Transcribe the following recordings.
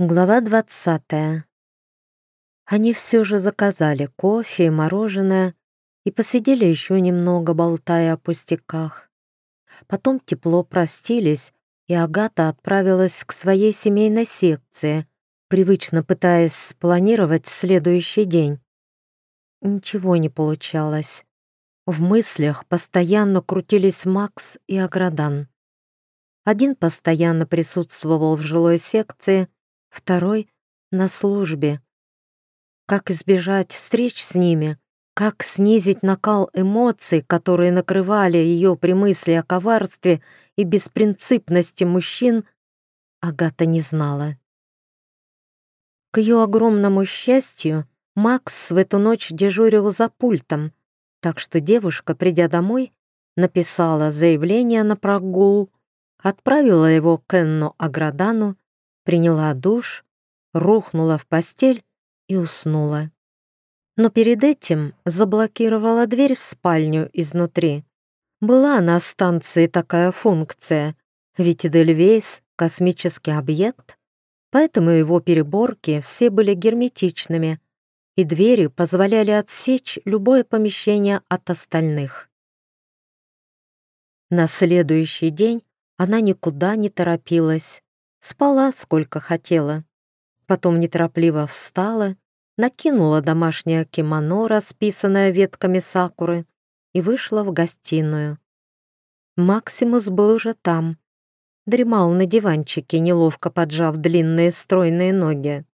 Глава двадцатая. Они все же заказали кофе и мороженое и посидели еще немного, болтая о пустяках. Потом тепло простились, и Агата отправилась к своей семейной секции, привычно пытаясь спланировать следующий день. Ничего не получалось. В мыслях постоянно крутились Макс и Аградан. Один постоянно присутствовал в жилой секции, второй — на службе. Как избежать встреч с ними? Как снизить накал эмоций, которые накрывали ее при мысли о коварстве и беспринципности мужчин, Агата не знала. К ее огромному счастью, Макс в эту ночь дежурил за пультом, так что девушка, придя домой, написала заявление на прогул, отправила его к Энну Аградану приняла душ, рухнула в постель и уснула. Но перед этим заблокировала дверь в спальню изнутри. Была на станции такая функция, ведь Эдельвейс — космический объект, поэтому его переборки все были герметичными, и двери позволяли отсечь любое помещение от остальных. На следующий день она никуда не торопилась, Спала, сколько хотела. Потом неторопливо встала, накинула домашнее кимоно, расписанное ветками сакуры, и вышла в гостиную. Максимус был уже там. Дремал на диванчике, неловко поджав длинные стройные ноги.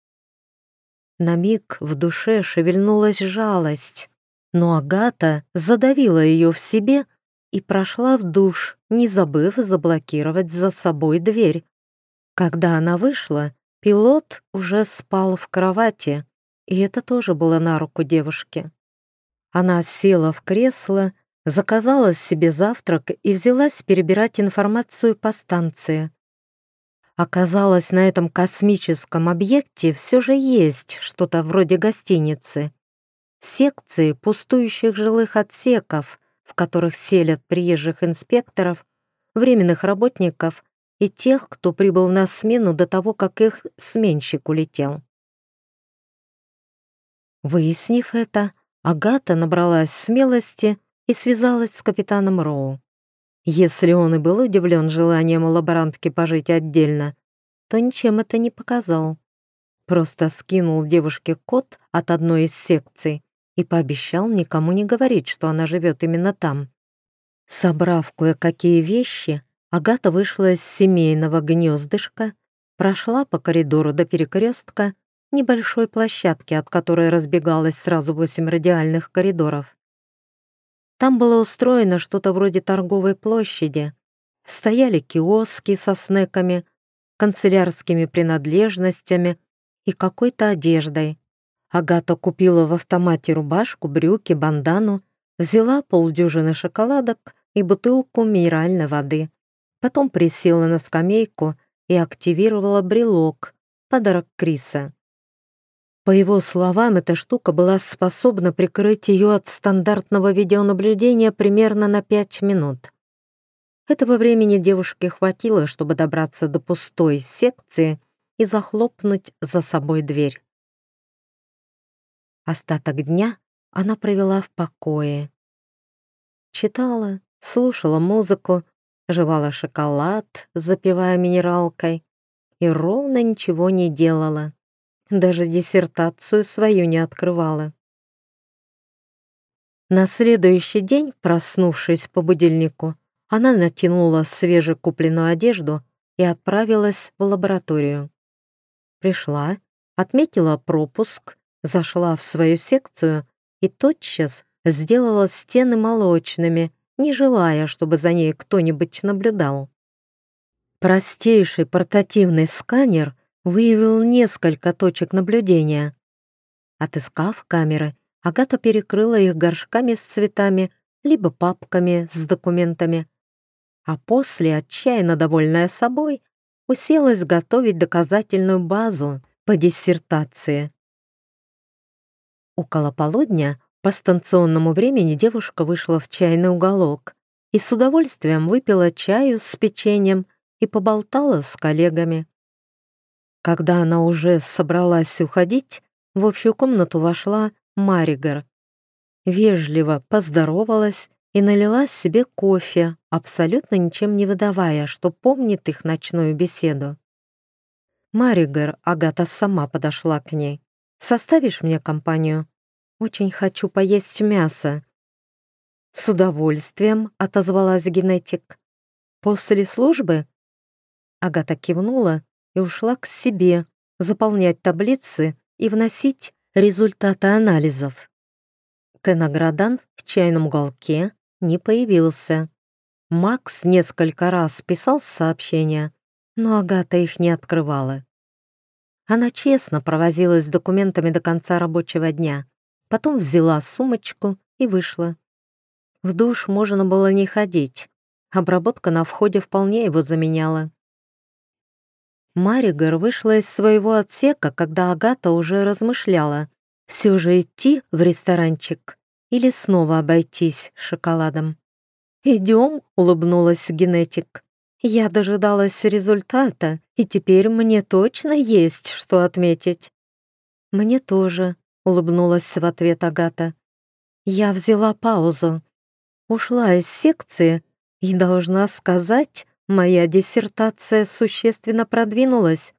На миг в душе шевельнулась жалость, но Агата задавила ее в себе и прошла в душ, не забыв заблокировать за собой дверь. Когда она вышла, пилот уже спал в кровати, и это тоже было на руку девушке. Она села в кресло, заказала себе завтрак и взялась перебирать информацию по станции. Оказалось, на этом космическом объекте все же есть что-то вроде гостиницы. Секции пустующих жилых отсеков, в которых селят приезжих инспекторов, временных работников и тех, кто прибыл на смену до того, как их сменщик улетел. Выяснив это, Агата набралась смелости и связалась с капитаном Роу. Если он и был удивлен желанием лаборантки пожить отдельно, то ничем это не показал. Просто скинул девушке код от одной из секций и пообещал никому не говорить, что она живет именно там. Собрав кое-какие вещи, Агата вышла из семейного гнездышка, прошла по коридору до перекрестка, небольшой площадки, от которой разбегалось сразу восемь радиальных коридоров. Там было устроено что-то вроде торговой площади. Стояли киоски со снеками, канцелярскими принадлежностями и какой-то одеждой. Агата купила в автомате рубашку, брюки, бандану, взяла полдюжины шоколадок и бутылку минеральной воды. Потом присела на скамейку и активировала брелок, подарок Криса. По его словам, эта штука была способна прикрыть ее от стандартного видеонаблюдения примерно на пять минут. Этого времени девушке хватило, чтобы добраться до пустой секции и захлопнуть за собой дверь. Остаток дня она провела в покое. Читала, слушала музыку, жевала шоколад, запивая минералкой, и ровно ничего не делала. Даже диссертацию свою не открывала. На следующий день, проснувшись по будильнику, она натянула свежекупленную одежду и отправилась в лабораторию. Пришла, отметила пропуск, зашла в свою секцию и тотчас сделала стены молочными, не желая, чтобы за ней кто-нибудь наблюдал. Простейший портативный сканер выявил несколько точек наблюдения. Отыскав камеры, Агата перекрыла их горшками с цветами, либо папками с документами. А после, отчаянно довольная собой, уселась готовить доказательную базу по диссертации. Около полудня по станционному времени девушка вышла в чайный уголок и с удовольствием выпила чаю с печеньем и поболтала с коллегами. Когда она уже собралась уходить, в общую комнату вошла Маригар. Вежливо поздоровалась и налила себе кофе, абсолютно ничем не выдавая, что помнит их ночную беседу. Маригар, Агата сама подошла к ней. «Составишь мне компанию? Очень хочу поесть мясо». «С удовольствием», — отозвалась генетик. «После службы?» Агата кивнула и ушла к себе заполнять таблицы и вносить результаты анализов. Кеноградан в чайном уголке не появился. Макс несколько раз писал сообщения, но Агата их не открывала. Она честно провозилась с документами до конца рабочего дня, потом взяла сумочку и вышла. В душ можно было не ходить. Обработка на входе вполне его заменяла. Маригар вышла из своего отсека, когда Агата уже размышляла, все же идти в ресторанчик или снова обойтись шоколадом. «Идем», — улыбнулась генетик. «Я дожидалась результата, и теперь мне точно есть что отметить». «Мне тоже», — улыбнулась в ответ Агата. Я взяла паузу, ушла из секции и, должна сказать, моя диссертация существенно продвинулась.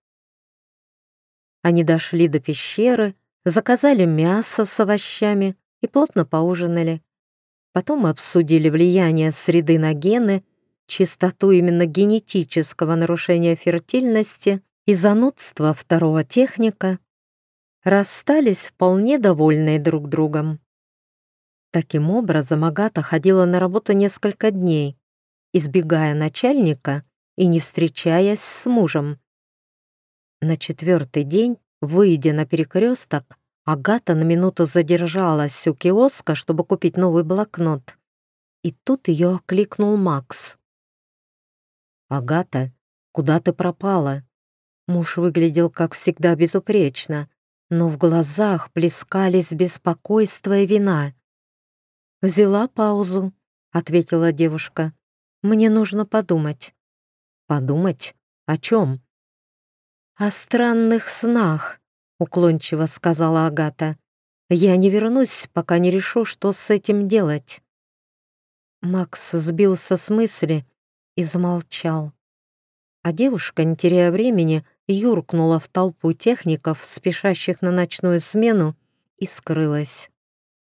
Они дошли до пещеры, заказали мясо с овощами и плотно поужинали. Потом обсудили влияние среды на гены, чистоту именно генетического нарушения фертильности и занудство второго техника. Расстались вполне довольные друг другом. Таким образом, Агата ходила на работу несколько дней, избегая начальника и не встречаясь с мужем. На четвертый день, выйдя на перекресток, Агата на минуту задержалась у киоска, чтобы купить новый блокнот. И тут ее окликнул Макс. «Агата, куда ты пропала?» Муж выглядел, как всегда, безупречно, но в глазах плескались беспокойство и вина. «Взяла паузу», — ответила девушка. Мне нужно подумать». «Подумать? О чем?» «О странных снах», — уклончиво сказала Агата. «Я не вернусь, пока не решу, что с этим делать». Макс сбился с мысли и замолчал. А девушка, не теряя времени, юркнула в толпу техников, спешащих на ночную смену, и скрылась.